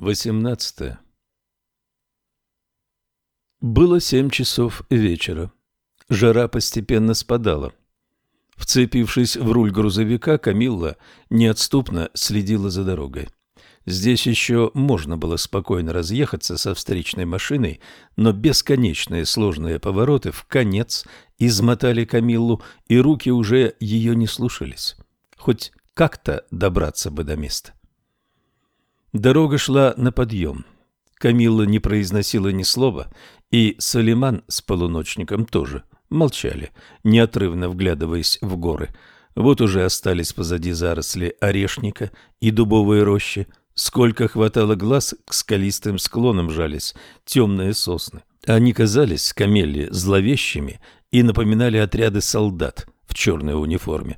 18. Было семь часов вечера. Жара постепенно спадала. Вцепившись в руль грузовика, Камилла неотступно следила за дорогой. Здесь еще можно было спокойно разъехаться со встречной машиной, но бесконечные сложные повороты в конец измотали Камиллу, и руки уже ее не слушались. Хоть как-то добраться бы до места. Дорога шла на подъем. Камилла не произносила ни слова, и Салиман с полуночником тоже молчали, неотрывно вглядываясь в горы. Вот уже остались позади заросли орешника и дубовые рощи. Сколько хватало глаз, к скалистым склонам жались темные сосны. Они казались Камелле зловещими и напоминали отряды солдат в черной униформе.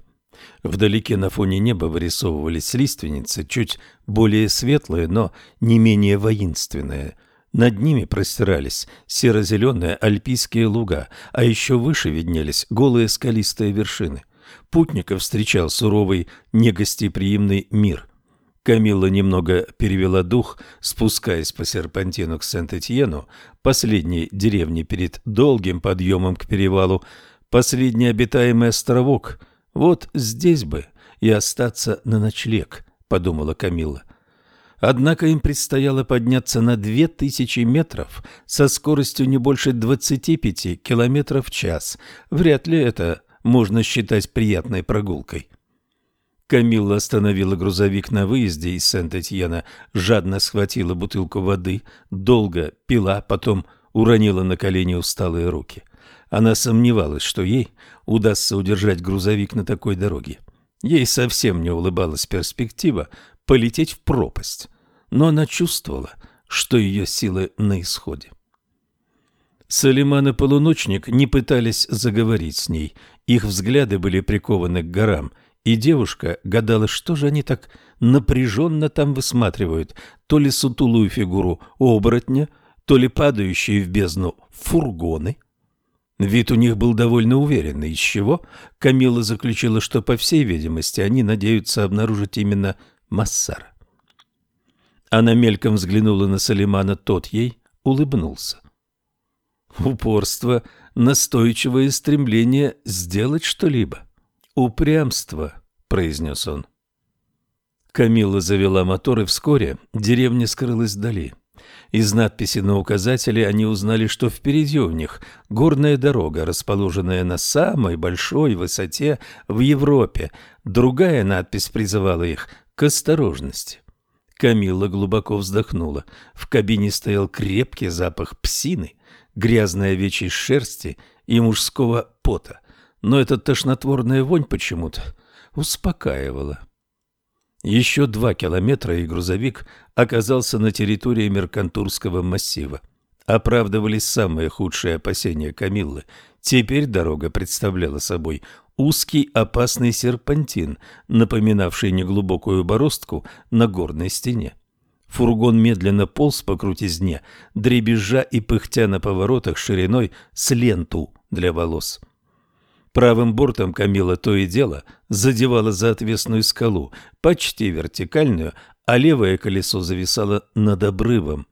Вдалеке на фоне неба вырисовывались лиственницы, чуть более светлые, но не менее воинственные. Над ними простирались серо-зеленые альпийские луга, а еще выше виднелись голые скалистые вершины. Путников встречал суровый, негостеприимный мир. Камилла немного перевела дух, спускаясь по серпантину к Сент-Этьену, последней деревне перед долгим подъемом к перевалу, последний обитаемый островок – вот здесь бы и остаться на ночлег, подумала Камила. Однако им предстояло подняться на две тысячи метров со скоростью не больше двадцати пяти километров в час. Вряд ли это можно считать приятной прогулкой. Камилла остановила грузовик на выезде из Сент-Этьена, жадно схватила бутылку воды, долго пила, потом уронила на колени усталые руки. Она сомневалась, что ей удастся удержать грузовик на такой дороге. Ей совсем не улыбалась перспектива полететь в пропасть, но она чувствовала, что ее силы на исходе. Салиман и полуночник не пытались заговорить с ней, их взгляды были прикованы к горам, и девушка гадала, что же они так напряженно там высматривают, то ли сутулую фигуру оборотня, то ли падающие в бездну фургоны – Вид у них был довольно уверенный, из чего Камила заключила, что, по всей видимости, они надеются обнаружить именно Массара. Она мельком взглянула на Салимана, тот ей улыбнулся. Упорство, настойчивое стремление сделать что-либо. «Упрямство», — произнес он. Камила завела мотор, и вскоре деревня скрылась вдали. Из надписи на указателе они узнали, что впереди у них горная дорога, расположенная на самой большой высоте в Европе. Другая надпись призывала их к осторожности. Камилла глубоко вздохнула. В кабине стоял крепкий запах псины, грязной овечьей шерсти и мужского пота. Но эта тошнотворная вонь почему-то успокаивала. Еще два километра, и грузовик оказался на территории Меркантурского массива. Оправдывались самые худшие опасения Камиллы. Теперь дорога представляла собой узкий опасный серпантин, напоминавший неглубокую бороздку на горной стене. Фургон медленно полз по крутизне, дребезжа и пыхтя на поворотах шириной с ленту для волос. Правым бортом Камила то и дело задевала за отвесную скалу, почти вертикальную, а левое колесо зависало над обрывом.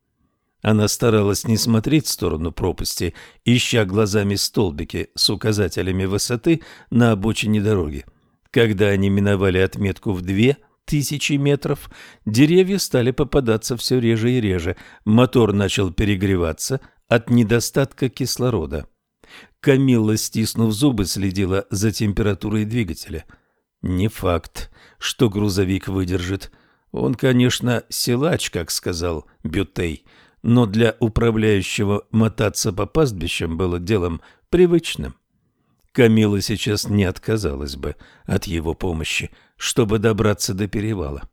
Она старалась не смотреть в сторону пропасти, ища глазами столбики с указателями высоты на обочине дороги. Когда они миновали отметку в две тысячи метров, деревья стали попадаться все реже и реже, мотор начал перегреваться от недостатка кислорода. Камилла, стиснув зубы, следила за температурой двигателя. Не факт, что грузовик выдержит. Он, конечно, силач, как сказал Бютей, но для управляющего мотаться по пастбищам было делом привычным. Камила сейчас не отказалась бы от его помощи, чтобы добраться до перевала.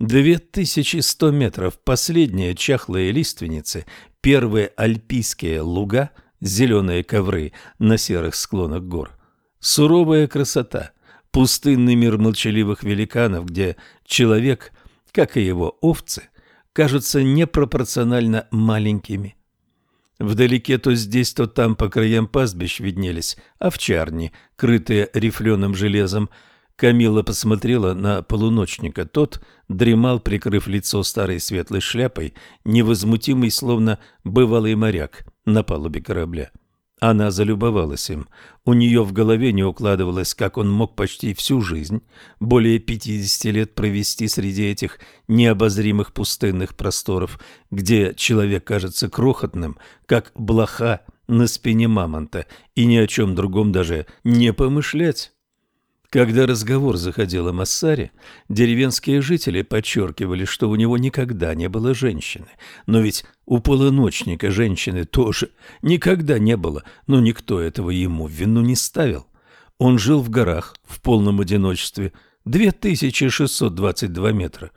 Две тысячи сто метров, последние чахлые лиственницы, первые альпийские луга — зеленые ковры на серых склонах гор. Суровая красота, пустынный мир молчаливых великанов, где человек, как и его овцы, кажутся непропорционально маленькими. Вдалеке то здесь, то там по краям пастбищ виднелись овчарни, крытые рифленым железом. Камила посмотрела на полуночника. Тот дремал, прикрыв лицо старой светлой шляпой, невозмутимый, словно бывалый моряк на палубе корабля. Она залюбовалась им. У нее в голове не укладывалось, как он мог почти всю жизнь, более пятидесяти лет провести среди этих необозримых пустынных просторов, где человек кажется крохотным, как блоха на спине мамонта, и ни о чем другом даже не помышлять. Когда разговор заходил о Массаре, деревенские жители подчеркивали, что у него никогда не было женщины. Но ведь у полуночника женщины тоже никогда не было, но никто этого ему в вину не ставил. Он жил в горах в полном одиночестве, 2622 метра.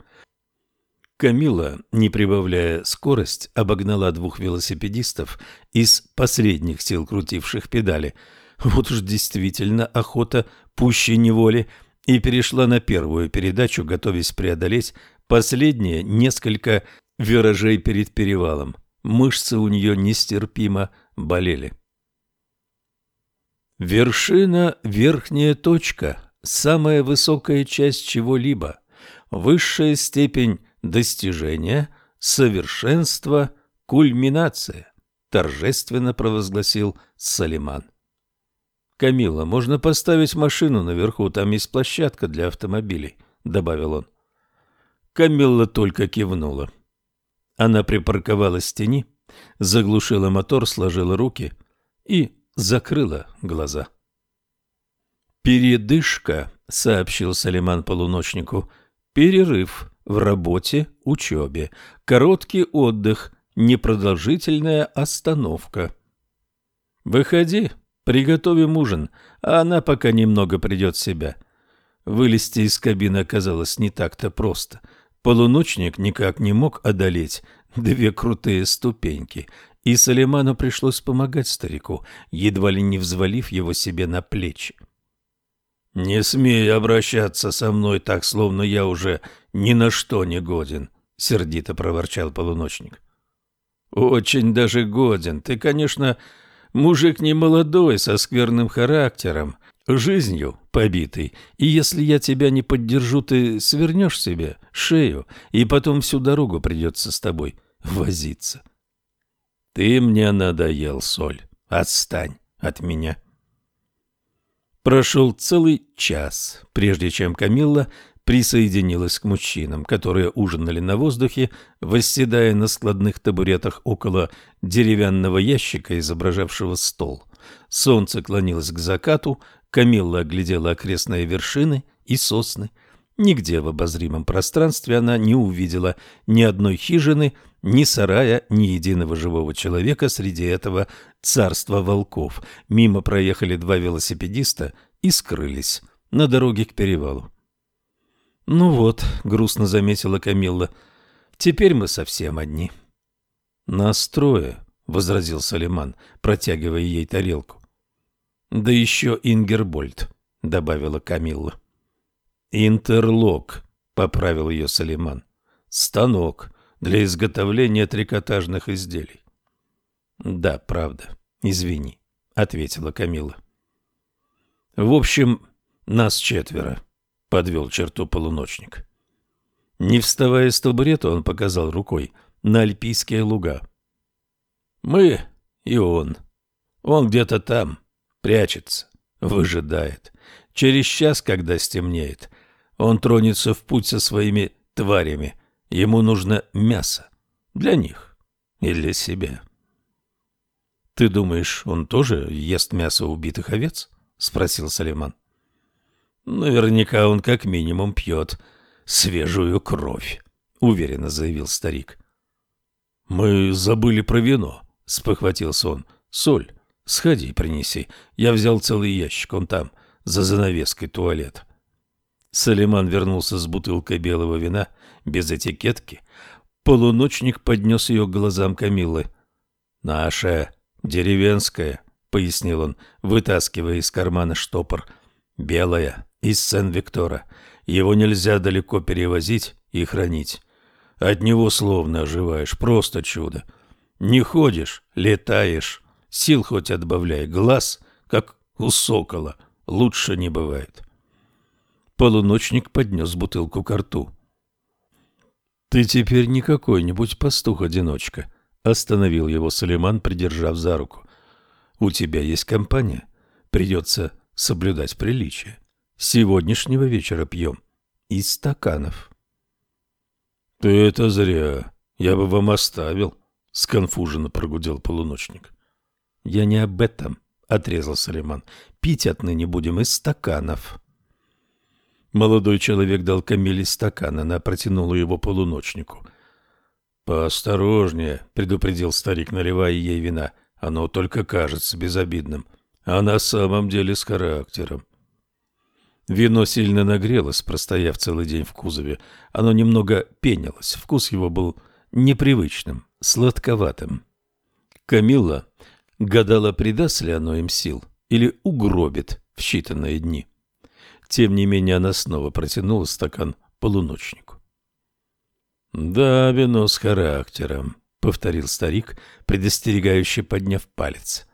Камила, не прибавляя скорость, обогнала двух велосипедистов из последних сил крутивших педали – вот уж действительно охота пуще неволи, и перешла на первую передачу, готовясь преодолеть последние несколько виражей перед перевалом. Мышцы у нее нестерпимо болели. Вершина – верхняя точка, самая высокая часть чего-либо, высшая степень достижения, совершенства, кульминация, торжественно провозгласил Салиман. «Камила, можно поставить машину наверху, там есть площадка для автомобилей», — добавил он. Камилла только кивнула. Она припарковалась в тени, заглушила мотор, сложила руки и закрыла глаза. «Передышка», — сообщил Салиман полуночнику, — «перерыв в работе, учебе, короткий отдых, непродолжительная остановка». «Выходи», Приготовим ужин, а она пока немного придет в себя. Вылезти из кабины оказалось не так-то просто. Полуночник никак не мог одолеть две крутые ступеньки, и Салиману пришлось помогать старику, едва ли не взвалив его себе на плечи. «Не смей обращаться со мной так, словно я уже ни на что не годен», — сердито проворчал полуночник. «Очень даже годен. Ты, конечно, Мужик не молодой, со скверным характером, жизнью побитый, и если я тебя не поддержу, ты свернешь себе шею, и потом всю дорогу придется с тобой возиться. Ты мне надоел, Соль, отстань от меня. Прошел целый час, прежде чем Камилла присоединилась к мужчинам, которые ужинали на воздухе, восседая на складных табуретах около деревянного ящика, изображавшего стол. Солнце клонилось к закату, Камилла оглядела окрестные вершины и сосны. Нигде в обозримом пространстве она не увидела ни одной хижины, ни сарая, ни единого живого человека среди этого царства волков. Мимо проехали два велосипедиста и скрылись на дороге к перевалу. «Ну вот», — грустно заметила Камилла, — «теперь мы совсем одни». «Нас трое», — возразил Салиман, протягивая ей тарелку. «Да еще Ингербольд», — добавила Камилла. «Интерлок», — поправил ее Салиман. «Станок для изготовления трикотажных изделий». «Да, правда. Извини», — ответила Камилла. «В общем, нас четверо подвел черту полуночник. Не вставая с табурета, он показал рукой на альпийские луга. «Мы и он. Он где-то там, прячется, выжидает. Через час, когда стемнеет, он тронется в путь со своими тварями. Ему нужно мясо. Для них и для себя». «Ты думаешь, он тоже ест мясо убитых овец?» — спросил Салиман. Наверняка он как минимум пьет свежую кровь, уверенно заявил старик. Мы забыли про вино, спохватился он. Соль, сходи, принеси. Я взял целый ящик, он там, за занавеской туалета. Салиман вернулся с бутылкой белого вина, без этикетки. Полуночник поднес ее к глазам Камилы. «Наша, деревенская», — пояснил он, вытаскивая из кармана штопор. «Белая, из Сен-Виктора. Его нельзя далеко перевозить и хранить. От него словно оживаешь, просто чудо. Не ходишь, летаешь, сил хоть отбавляй, глаз, как у сокола, лучше не бывает. Полуночник поднес бутылку к рту. «Ты теперь не какой-нибудь пастух-одиночка», — остановил его Салиман, придержав за руку. «У тебя есть компания. Придется соблюдать приличие. Сегодняшнего вечера пьем. Из стаканов». «Ты это зря. Я бы вам оставил», — сконфуженно прогудел полуночник. «Я не об этом», — отрезал Салиман. «Пить отныне будем из стаканов». Молодой человек дал Камиле стакан, она протянула его полуночнику. «Поосторожнее», — предупредил старик, наливая ей вина. «Оно только кажется безобидным, а на самом деле с характером». Вино сильно нагрелось, простояв целый день в кузове. Оно немного пенилось, вкус его был непривычным, сладковатым. Камилла гадала, придаст ли оно им сил или угробит в считанные дни. Тем не менее она снова протянула стакан полуночнику. «Да, вино с характером», — повторил старик, предостерегающе подняв палец.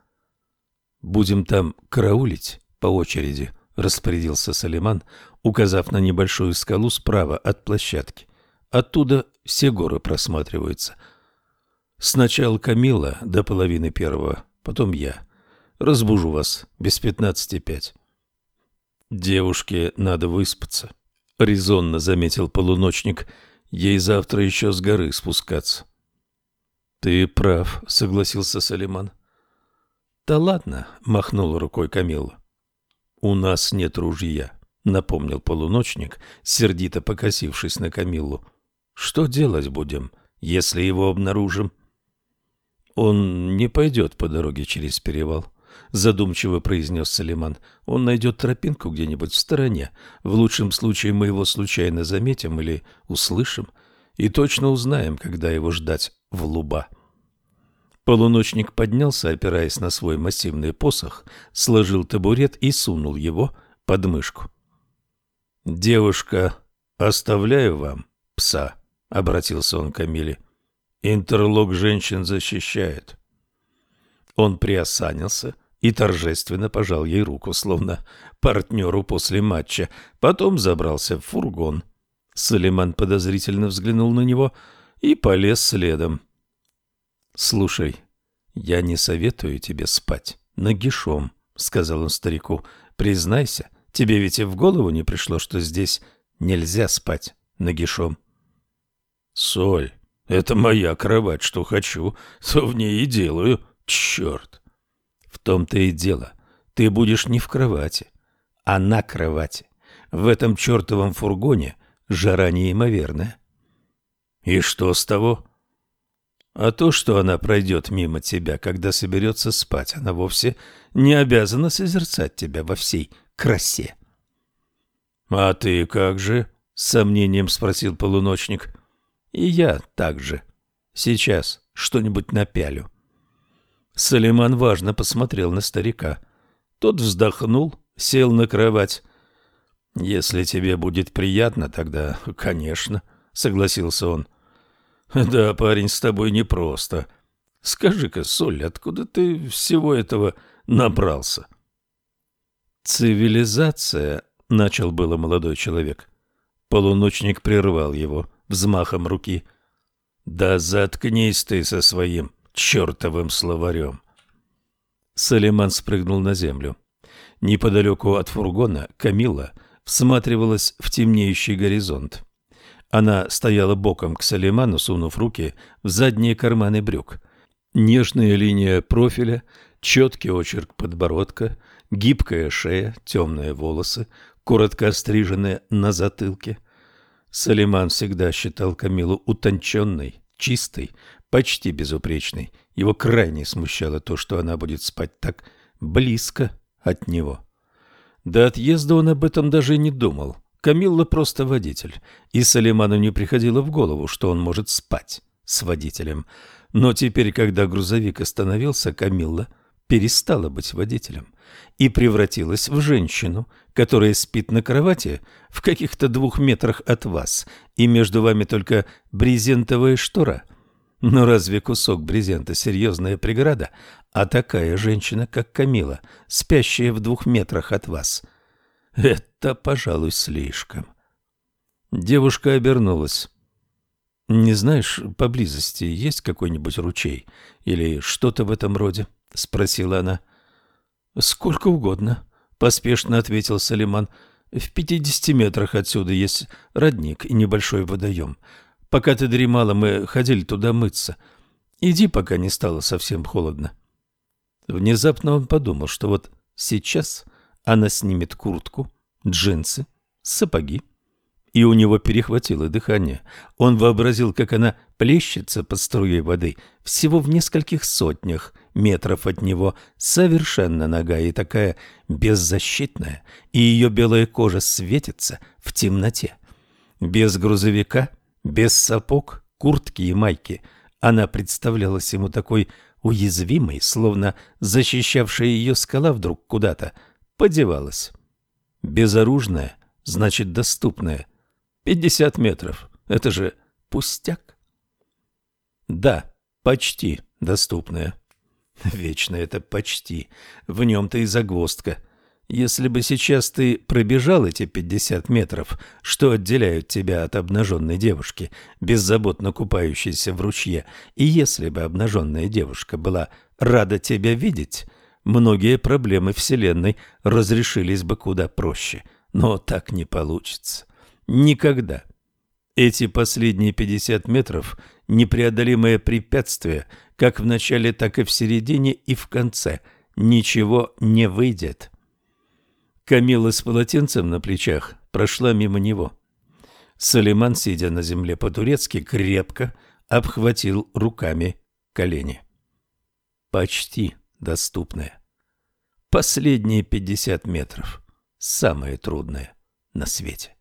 «Будем там караулить по очереди», — распорядился Салиман, указав на небольшую скалу справа от площадки. «Оттуда все горы просматриваются. Сначала Камила до половины первого, потом я. Разбужу вас без пятнадцати пять». «Девушке надо выспаться», — резонно заметил полуночник. «Ей завтра еще с горы спускаться». «Ты прав», — согласился Салиман. «Да ладно», — махнул рукой Камилла. «У нас нет ружья», — напомнил полуночник, сердито покосившись на Камиллу. «Что делать будем, если его обнаружим?» «Он не пойдет по дороге через перевал», — задумчиво произнес Салиман. «Он найдет тропинку где-нибудь в стороне. В лучшем случае мы его случайно заметим или услышим и точно узнаем, когда его ждать в луба». Полуночник поднялся, опираясь на свой массивный посох, сложил табурет и сунул его под мышку. «Девушка, оставляю вам пса», — обратился он к Камиле. «Интерлок женщин защищает». Он приосанился и торжественно пожал ей руку, словно партнеру после матча. Потом забрался в фургон. Салиман подозрительно взглянул на него и полез следом. «Слушай, я не советую тебе спать нагишом», — сказал он старику. «Признайся, тебе ведь и в голову не пришло, что здесь нельзя спать нагишом». «Соль, это моя кровать, что хочу, то в ней и делаю, черт!» В том-то и дело. Ты будешь не в кровати, а на кровати. В этом чертовом фургоне жара неимоверная. И что с того? А то, что она пройдет мимо тебя, когда соберется спать, она вовсе не обязана созерцать тебя во всей красе. — А ты как же? — с сомнением спросил полуночник. — И я так же. Сейчас что-нибудь напялю. Салиман важно посмотрел на старика. Тот вздохнул, сел на кровать. «Если тебе будет приятно, тогда, конечно», — согласился он. «Да, парень, с тобой непросто. Скажи-ка, Соль, откуда ты всего этого набрался?» «Цивилизация», — начал было молодой человек. Полуночник прервал его взмахом руки. «Да заткнись ты со своим чертовым словарем. Салиман спрыгнул на землю. Неподалеку от фургона Камила всматривалась в темнеющий горизонт. Она стояла боком к Салиману, сунув руки в задние карманы брюк. Нежная линия профиля, четкий очерк подбородка, гибкая шея, темные волосы, коротко остриженные на затылке. Салиман всегда считал Камилу утонченной, чистой, почти безупречной. Его крайне смущало то, что она будет спать так близко от него. До отъезда он об этом даже не думал. Камилла просто водитель, и Салиману не приходило в голову, что он может спать с водителем. Но теперь, когда грузовик остановился, Камилла перестала быть водителем и превратилась в женщину, которая спит на кровати в каких-то двух метрах от вас, и между вами только брезентовая штора — но разве кусок брезента серьезная преграда, а такая женщина, как Камила, спящая в двух метрах от вас? Это, пожалуй, слишком. Девушка обернулась. «Не знаешь, поблизости есть какой-нибудь ручей или что-то в этом роде?» — спросила она. «Сколько угодно», — поспешно ответил Салиман. «В пятидесяти метрах отсюда есть родник и небольшой водоем. Пока ты дремала, мы ходили туда мыться. Иди, пока не стало совсем холодно». Внезапно он подумал, что вот сейчас она снимет куртку, джинсы, сапоги и у него перехватило дыхание. Он вообразил, как она плещется под струей воды всего в нескольких сотнях метров от него, совершенно нагая и такая беззащитная, и ее белая кожа светится в темноте. Без грузовика, без сапог, куртки и майки она представлялась ему такой уязвимой, словно защищавшая ее скала вдруг куда-то подевалась. Безоружная, значит доступная, Пятьдесят метров. Это же пустяк. Да, почти доступная. Вечно это почти. В нем-то и загвоздка. Если бы сейчас ты пробежал эти пятьдесят метров, что отделяют тебя от обнаженной девушки, беззаботно купающейся в ручье, и если бы обнаженная девушка была рада тебя видеть, многие проблемы Вселенной разрешились бы куда проще. Но так не получится. Никогда. Эти последние 50 метров – непреодолимое препятствие, как в начале, так и в середине и в конце. Ничего не выйдет. Камила с полотенцем на плечах прошла мимо него. Салиман, сидя на земле по-турецки, крепко обхватил руками колени. Почти доступное. Последние 50 метров – самое трудное на свете.